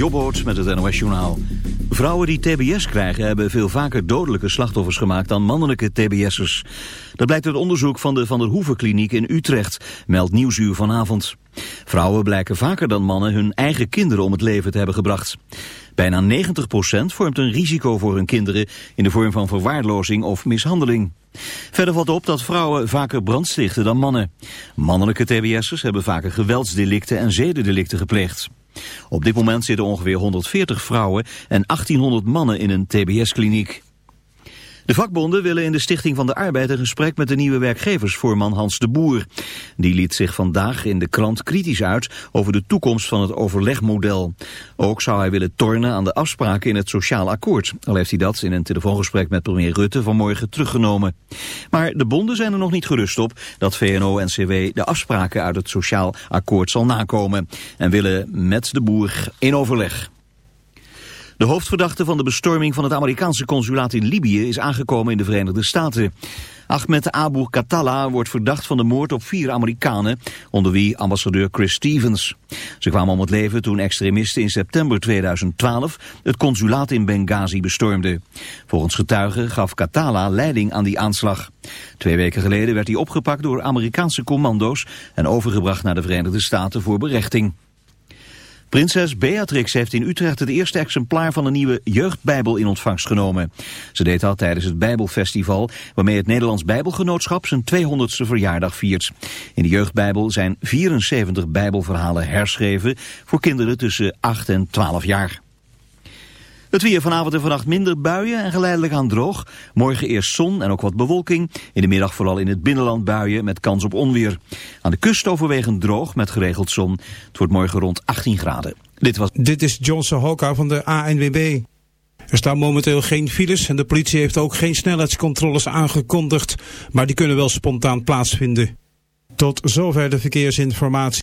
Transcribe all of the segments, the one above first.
Jobboot met het NOS Journaal. Vrouwen die TBS krijgen hebben veel vaker dodelijke slachtoffers gemaakt dan mannelijke TBS'ers. Dat blijkt uit onderzoek van de Van der Hoeven Kliniek in Utrecht, meldt Nieuwsuur vanavond. Vrouwen blijken vaker dan mannen hun eigen kinderen om het leven te hebben gebracht. Bijna 90% vormt een risico voor hun kinderen in de vorm van verwaarlozing of mishandeling. Verder valt op dat vrouwen vaker brandstichten dan mannen. Mannelijke TBS'ers hebben vaker geweldsdelicten en zedendelicten gepleegd. Op dit moment zitten ongeveer 140 vrouwen en 1800 mannen in een TBS-kliniek. De vakbonden willen in de Stichting van de Arbeid een gesprek met de nieuwe werkgeversvoorman Hans de Boer. Die liet zich vandaag in de krant kritisch uit over de toekomst van het overlegmodel. Ook zou hij willen tornen aan de afspraken in het sociaal akkoord. Al heeft hij dat in een telefoongesprek met premier Rutte vanmorgen teruggenomen. Maar de bonden zijn er nog niet gerust op dat VNO-NCW de afspraken uit het sociaal akkoord zal nakomen. En willen met de Boer in overleg. De hoofdverdachte van de bestorming van het Amerikaanse consulaat in Libië is aangekomen in de Verenigde Staten. Ahmed Abu Katala wordt verdacht van de moord op vier Amerikanen, onder wie ambassadeur Chris Stevens. Ze kwamen om het leven toen extremisten in september 2012 het consulaat in Benghazi bestormden. Volgens getuigen gaf Katala leiding aan die aanslag. Twee weken geleden werd hij opgepakt door Amerikaanse commando's en overgebracht naar de Verenigde Staten voor berechting. Prinses Beatrix heeft in Utrecht het eerste exemplaar van een nieuwe jeugdbijbel in ontvangst genomen. Ze deed dat tijdens het Bijbelfestival, waarmee het Nederlands Bijbelgenootschap zijn 200ste verjaardag viert. In de jeugdbijbel zijn 74 bijbelverhalen herschreven voor kinderen tussen 8 en 12 jaar. Het weer vanavond en vannacht minder buien en geleidelijk aan droog. Morgen eerst zon en ook wat bewolking. In de middag vooral in het binnenland buien met kans op onweer. Aan de kust overwegend droog met geregeld zon. Het wordt morgen rond 18 graden. Dit, was... Dit is Johnson Hoka van de ANWB. Er staan momenteel geen files en de politie heeft ook geen snelheidscontroles aangekondigd. Maar die kunnen wel spontaan plaatsvinden. Tot zover de verkeersinformatie.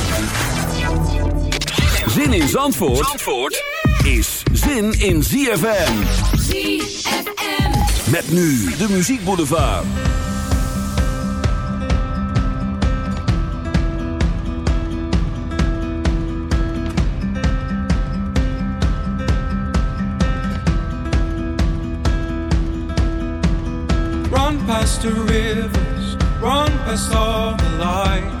Zin in Zandvoort, Zandvoort is zin in ZFM. ZFM. Met nu de muziekboulevard. Run past the rivers, run past all the light.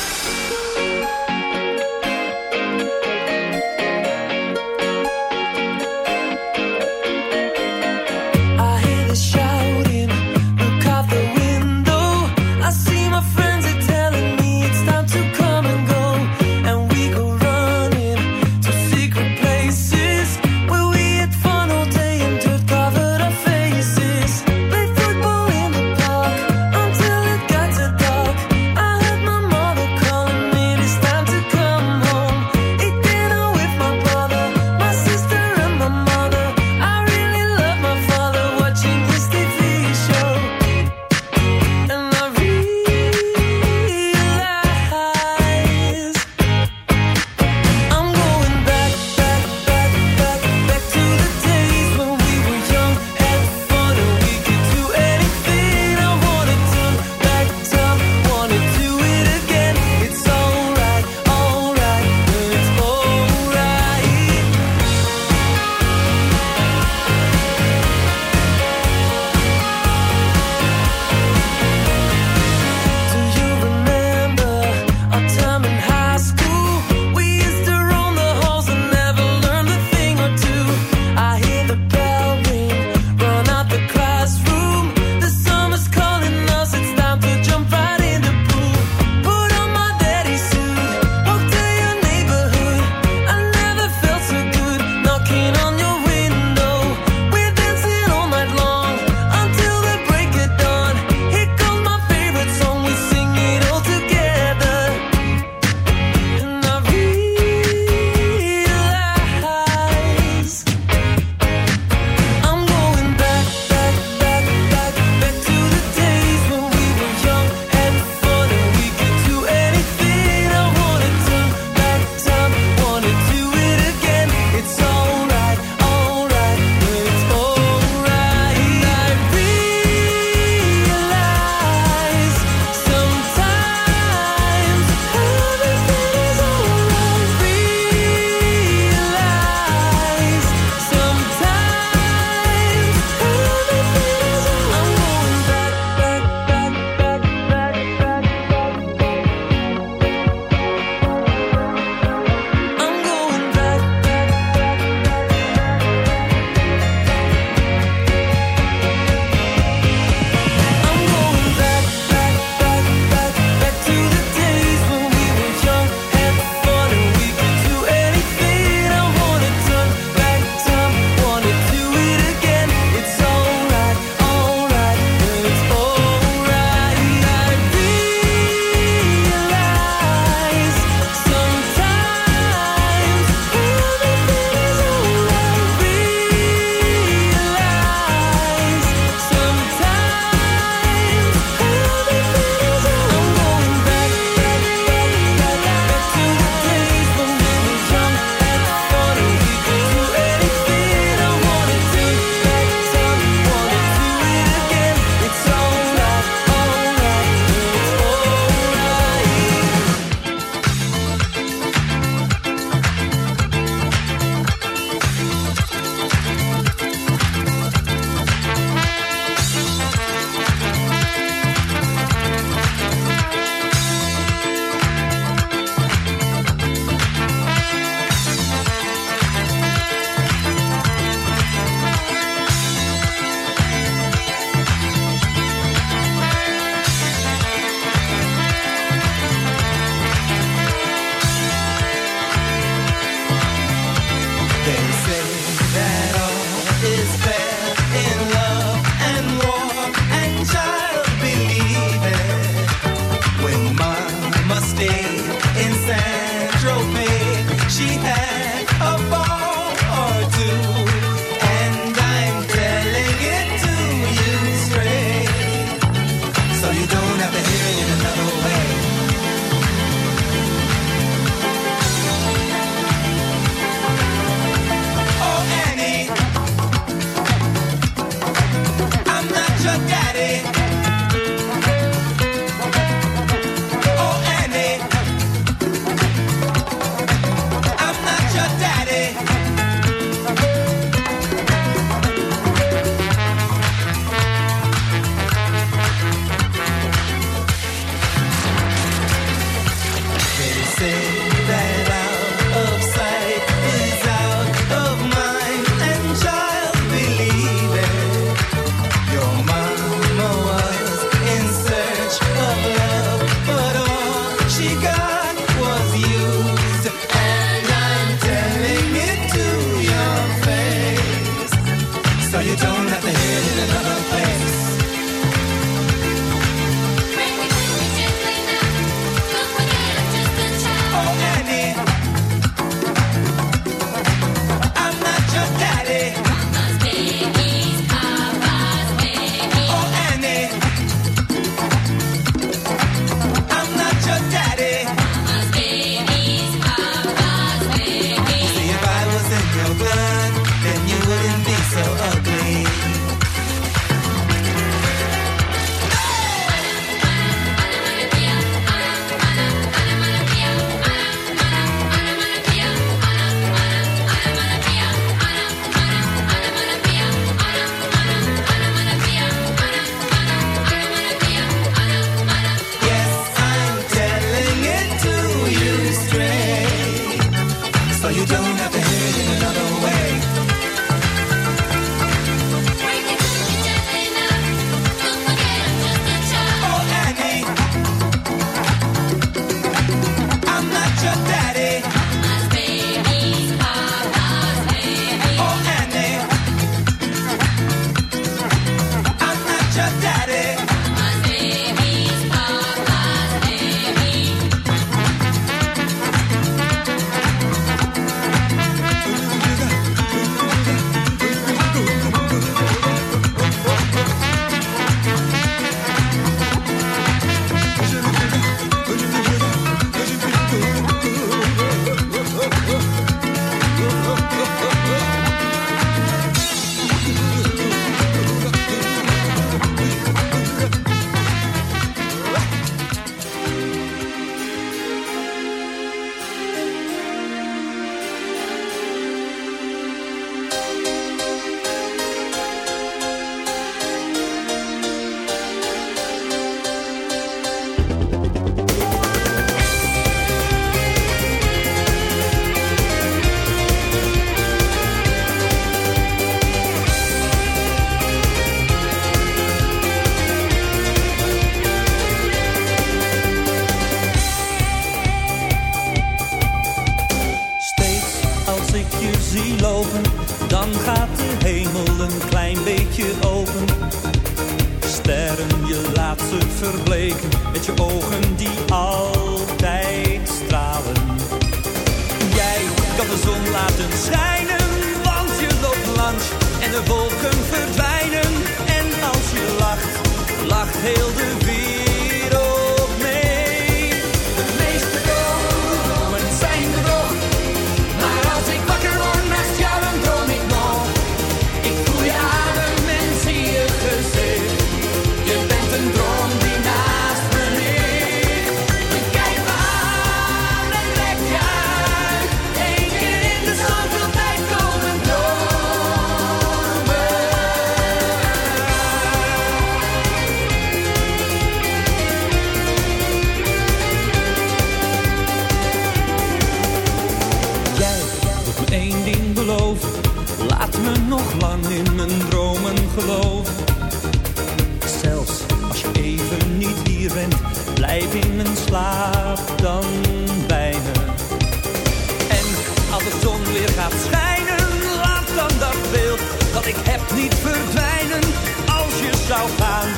gaat schijnen, laat dan dat beeld dat ik heb niet verdwijnen. Als je zou gaan,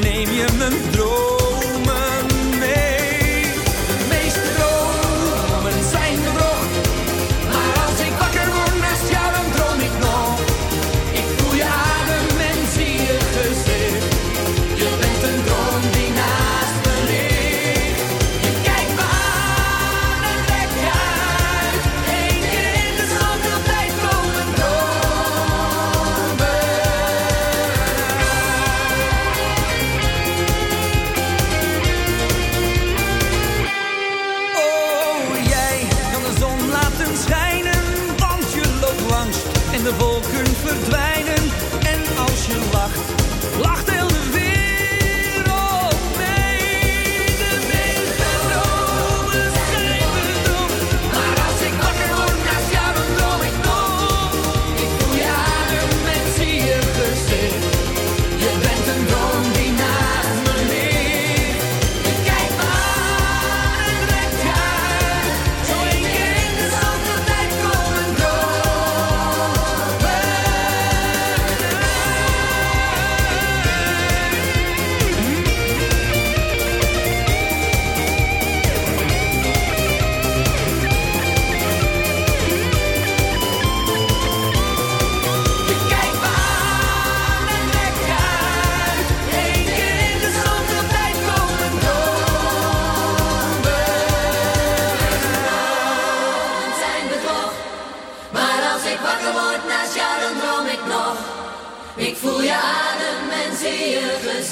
neem je mijn droom.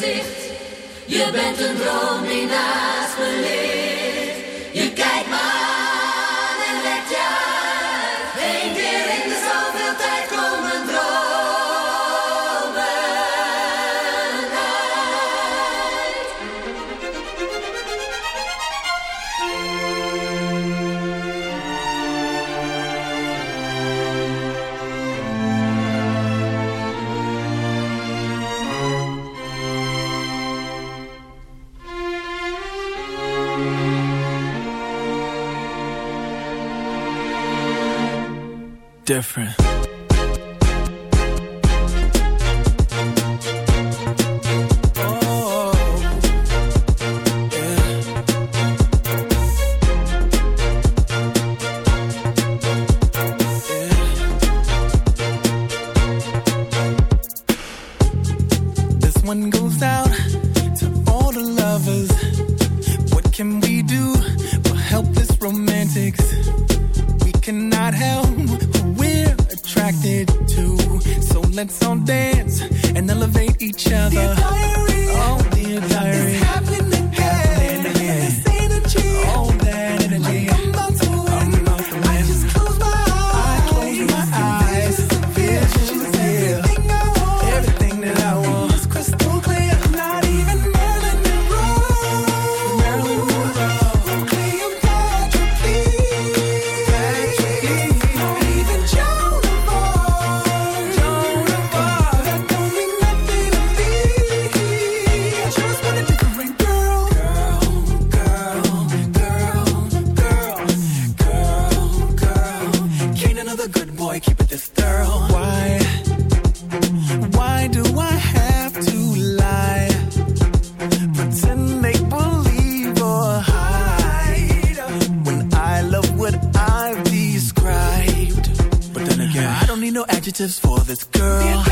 gezicht. Je bent een droom die naast me ligt. different. another good boy, keep it this girl. Why? Why do I have to lie? Pretend make believe or hide when I love what I've described. But then again, I don't need no adjectives for this girl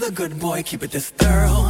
another good boy keep it this thorough?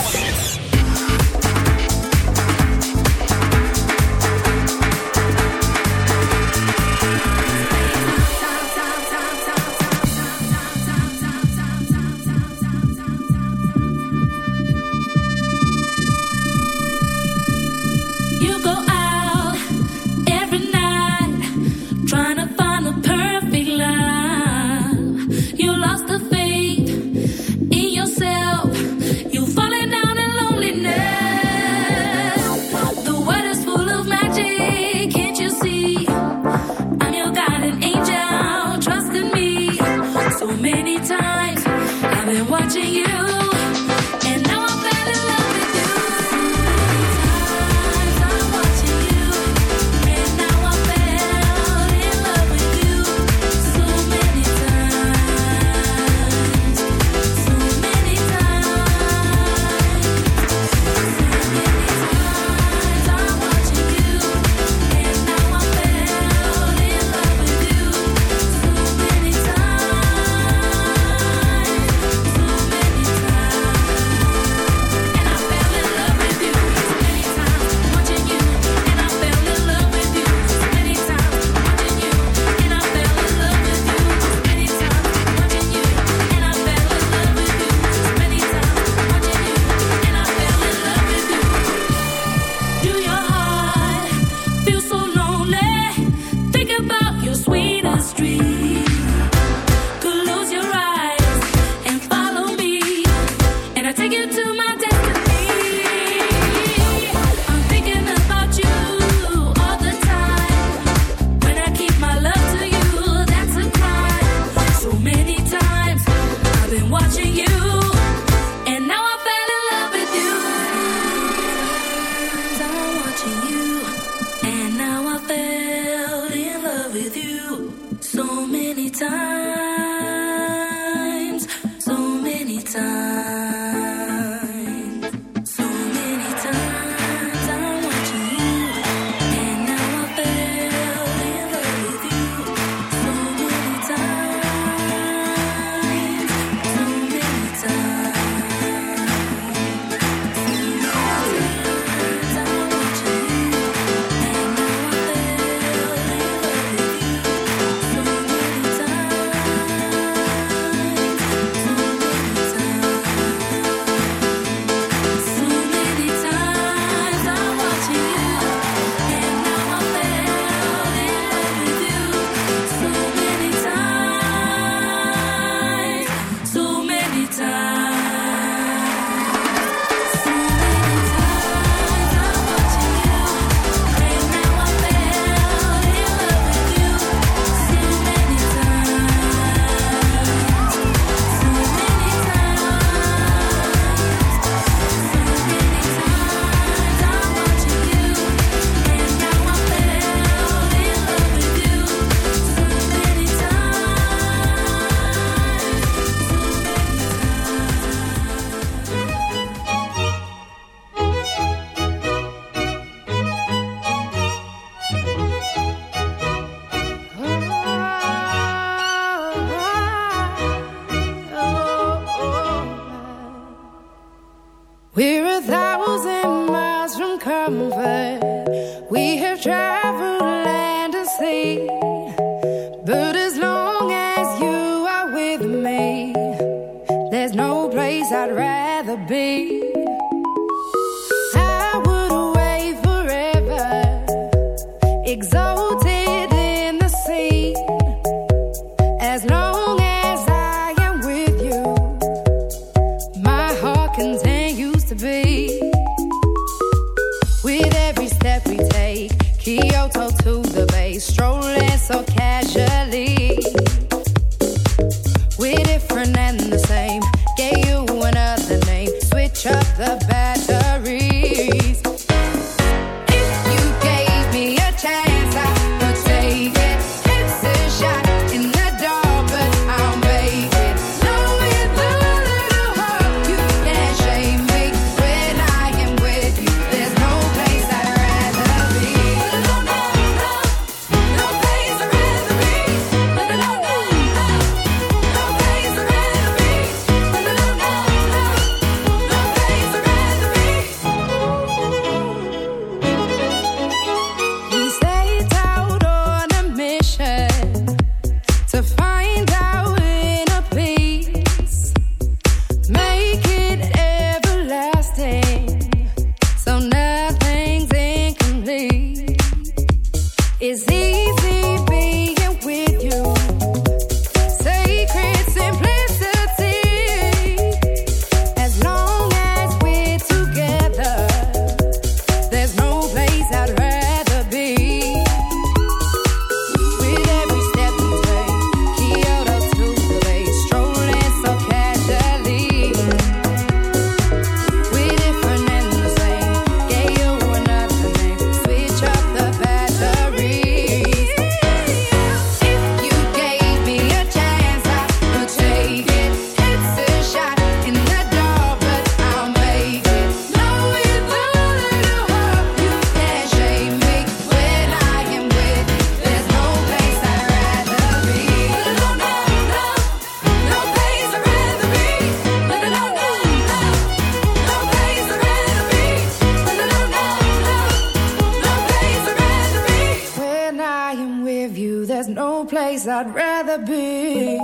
be.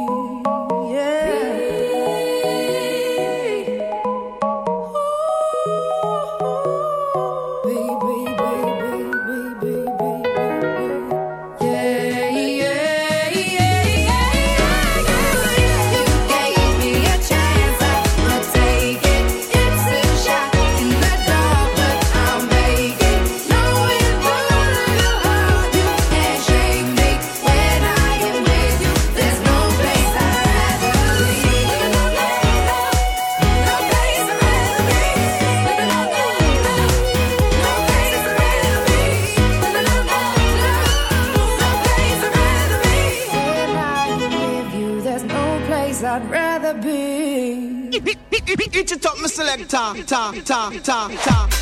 Yeah. Reach it up, my selector. Ta, ta, ta, ta.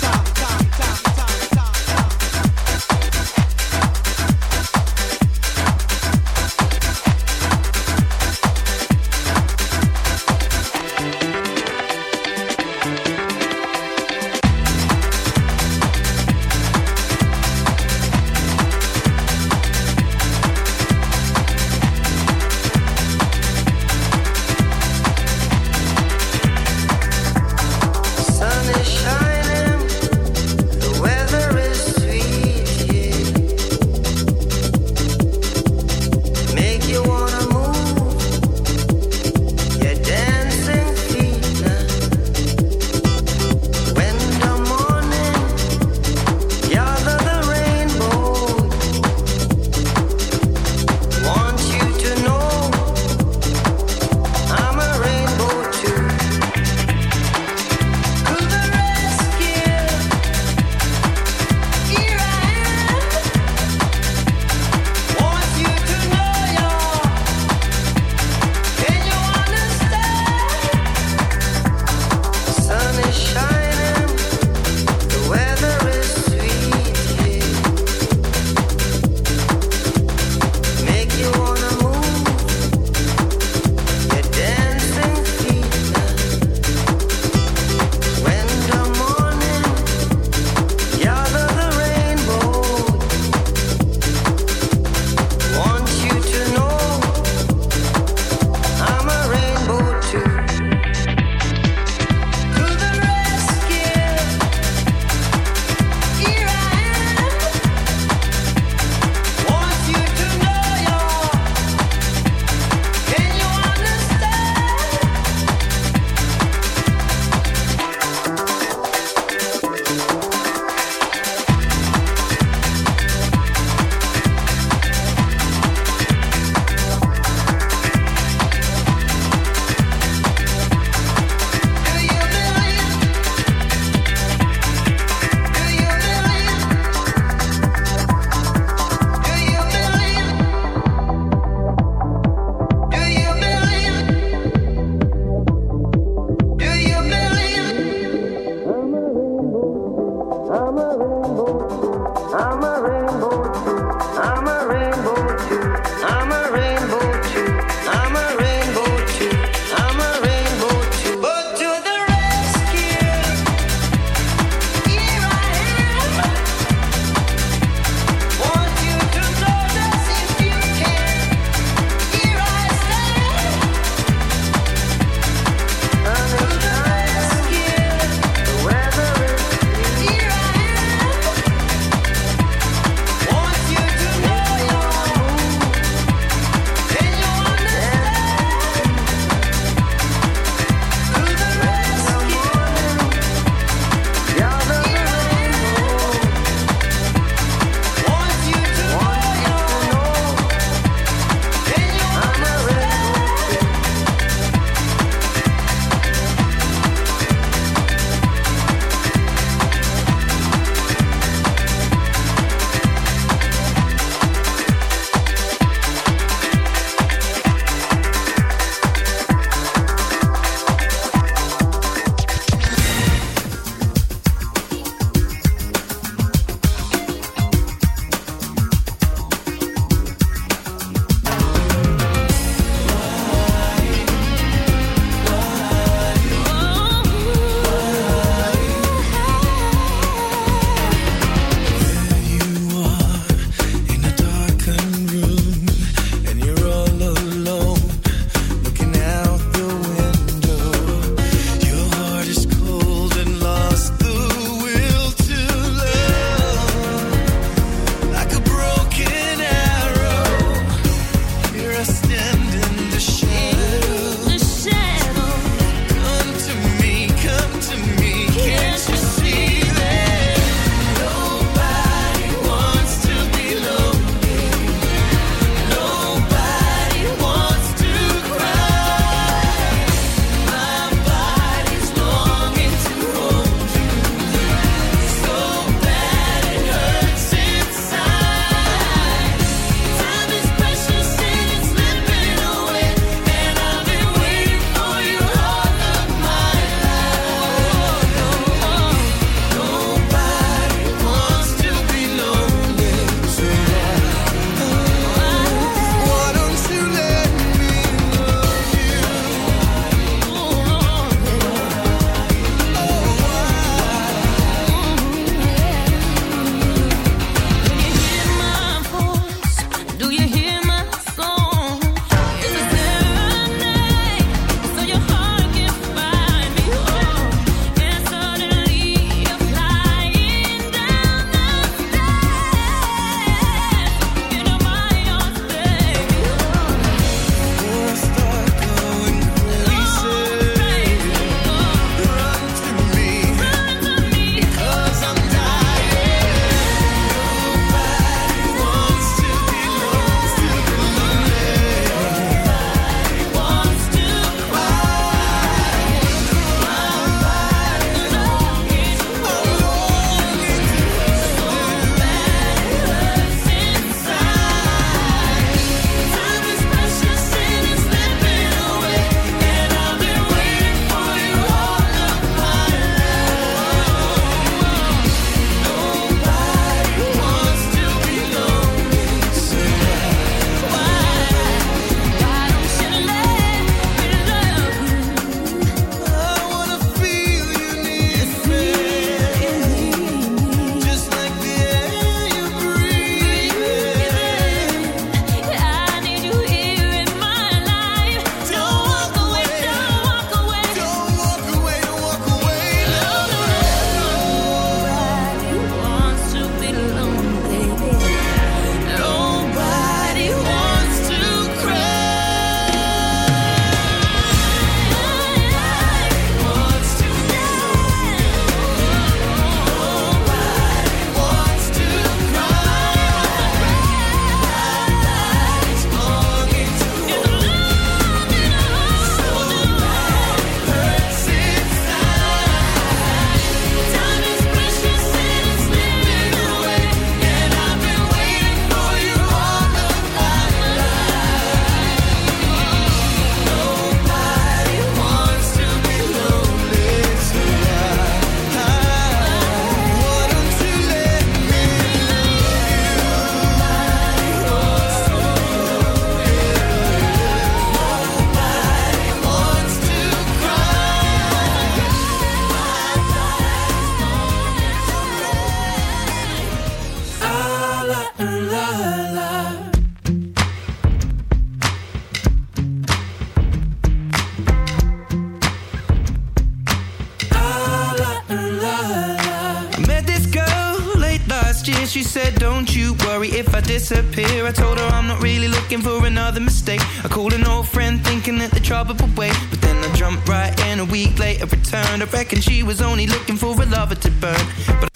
Looking for another mistake. I called an old friend thinking that the trouble would wait. But then I jumped right in a week later, returned. I reckon she was only looking for a lover to burn. But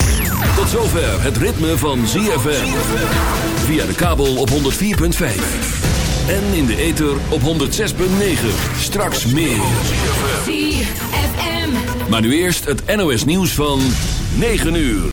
Tot zover het ritme van ZFM. Via de kabel op 104.5. En in de ether op 106.9. Straks meer. ZFM. Maar nu eerst het NOS nieuws van 9 uur.